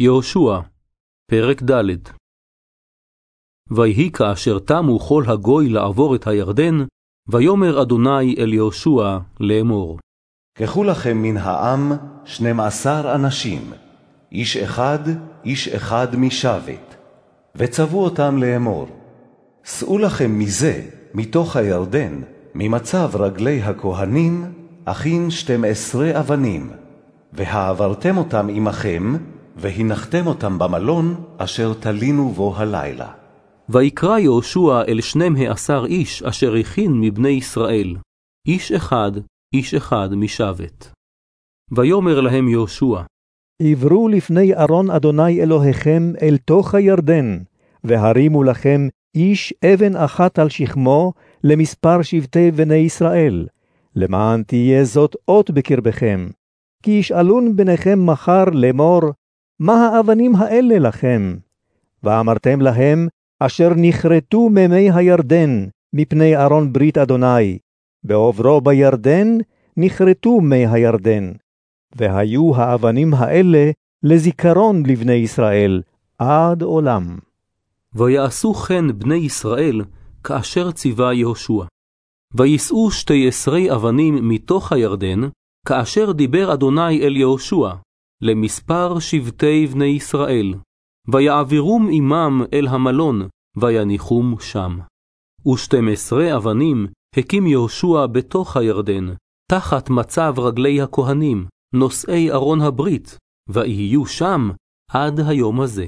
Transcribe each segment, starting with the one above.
יהושע, פרק ד' ויהי כאשר תמו כל הגוי לעבור את הירדן, ויאמר אדוני אל יהושע לאמור. קחו לכם מן העם שנים עשר אנשים, איש אחד, איש אחד משבט, וצוו אותם לאמור. שאו לכם מזה, מתוך הירדן, ממצב רגלי הכהנים, הכין שתים עשרה אבנים, והעברתם אותם עמכם, והנחתם אותם במלון אשר תלינו בו הלילה. ויקרא יהושע אל שנים העשר איש אשר הכין מבני ישראל, איש אחד, איש אחד משבט. ויאמר להם יהושע, עברו לפני ארון אדוני אלוהיכם אל תוך הירדן, והרימו לכם איש אבן אחת על שכמו למספר שבטי בני ישראל, למען תהיה זאת אות בקרבכם. כי ישאלון בניכם מחר לאמור, מה האבנים האלה לכם? ואמרתם להם, אשר נכרתו ממי הירדן, מפני ארון ברית אדוני, בעוברו בירדן נכרתו מי הירדן. והיו האבנים האלה לזיכרון לבני ישראל עד עולם. ויעשו כן בני ישראל, כאשר ציווה יהושע. ויישאו שתי עשרי אבנים מתוך הירדן, כאשר דיבר אדוני אל יהושע, למספר שבטי בני ישראל, ויעבירום עמם אל המלון, ויניחום שם. ושתים עשרה אבנים הקים יהושע בתוך הירדן, תחת מצב רגלי הכהנים, נושאי ארון הברית, ויהיו שם עד היום הזה.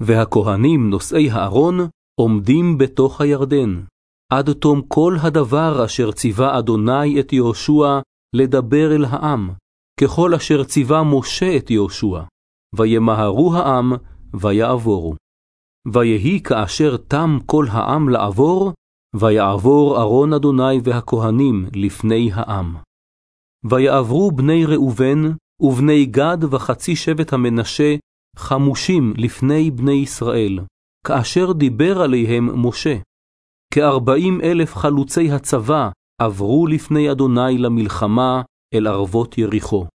והכהנים נושאי הארון עומדים בתוך הירדן, עד תום כל הדבר אשר ציווה אדוני את יהושע לדבר אל העם, ככל אשר ציווה משה את יהושע, וימהרו העם, ויעבורו. ויהי כאשר תם כל העם לעבור, ויעבור ארון אדוני והכהנים לפני העם. ויעברו בני ראובן, ובני גד וחצי שבט המנשה, חמושים לפני בני ישראל, כאשר דיבר עליהם משה. כארבעים אלף חלוצי הצבא עברו לפני אדוני למלחמה אל ערבות יריחו.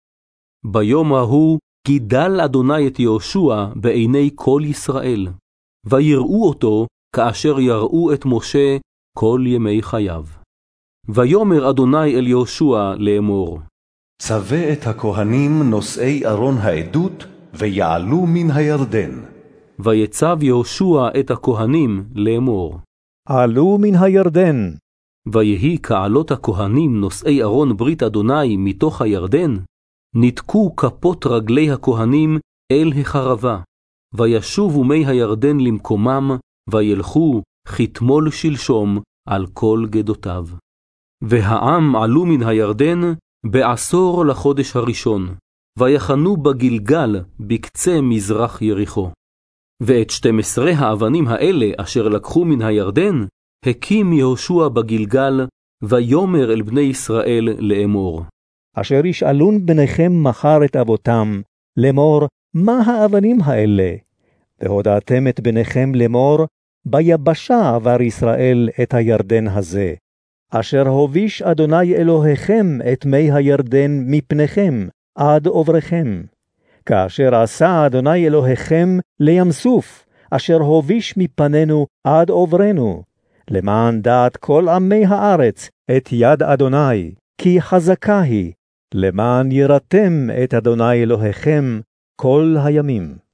ביום ההוא גידל אדוני את יהושע בעיני כל ישראל, ויראו אותו כאשר יראו את משה כל ימי חייו. ויאמר אדוני אל יהושע לאמור, צווה את הכהנים נושאי ארון העדות, ויעלו מן הירדן. ויצב יהושע את הכהנים לאמור, עלו מן הירדן, ויהי כעלות הכהנים נושאי ארון ברית אדוני מתוך הירדן, ניתקו כפות רגלי הכהנים אל החרבה, וישובו מי הירדן למקומם, וילכו כתמול שלשום על כל גדותיו. והעם עלו מן הירדן בעשור לחודש הראשון, ויחנו בגלגל בקצה מזרח יריחו. ואת שתים עשרה האבנים האלה אשר לקחו מן הירדן, הקים יהושע בגלגל, ויאמר אל בני ישראל לאמור. אשר ישאלון בניכם מחר את אבותם, לאמור, מה האבנים האלה? והודעתם את בניכם לאמור, ביבשה עבר ישראל את הירדן הזה, אשר הוביש אדוני אלוהיכם את מי הירדן מפניכם, עד עובריכם. כאשר עשה אדוני אלוהיכם לים סוף, אשר הוביש מפנינו עד עוברנו, למען דעת כל עמי הארץ את יד אדוני, כי חזקה היא, למען ירתם את אדוני אלוהיכם כל הימים.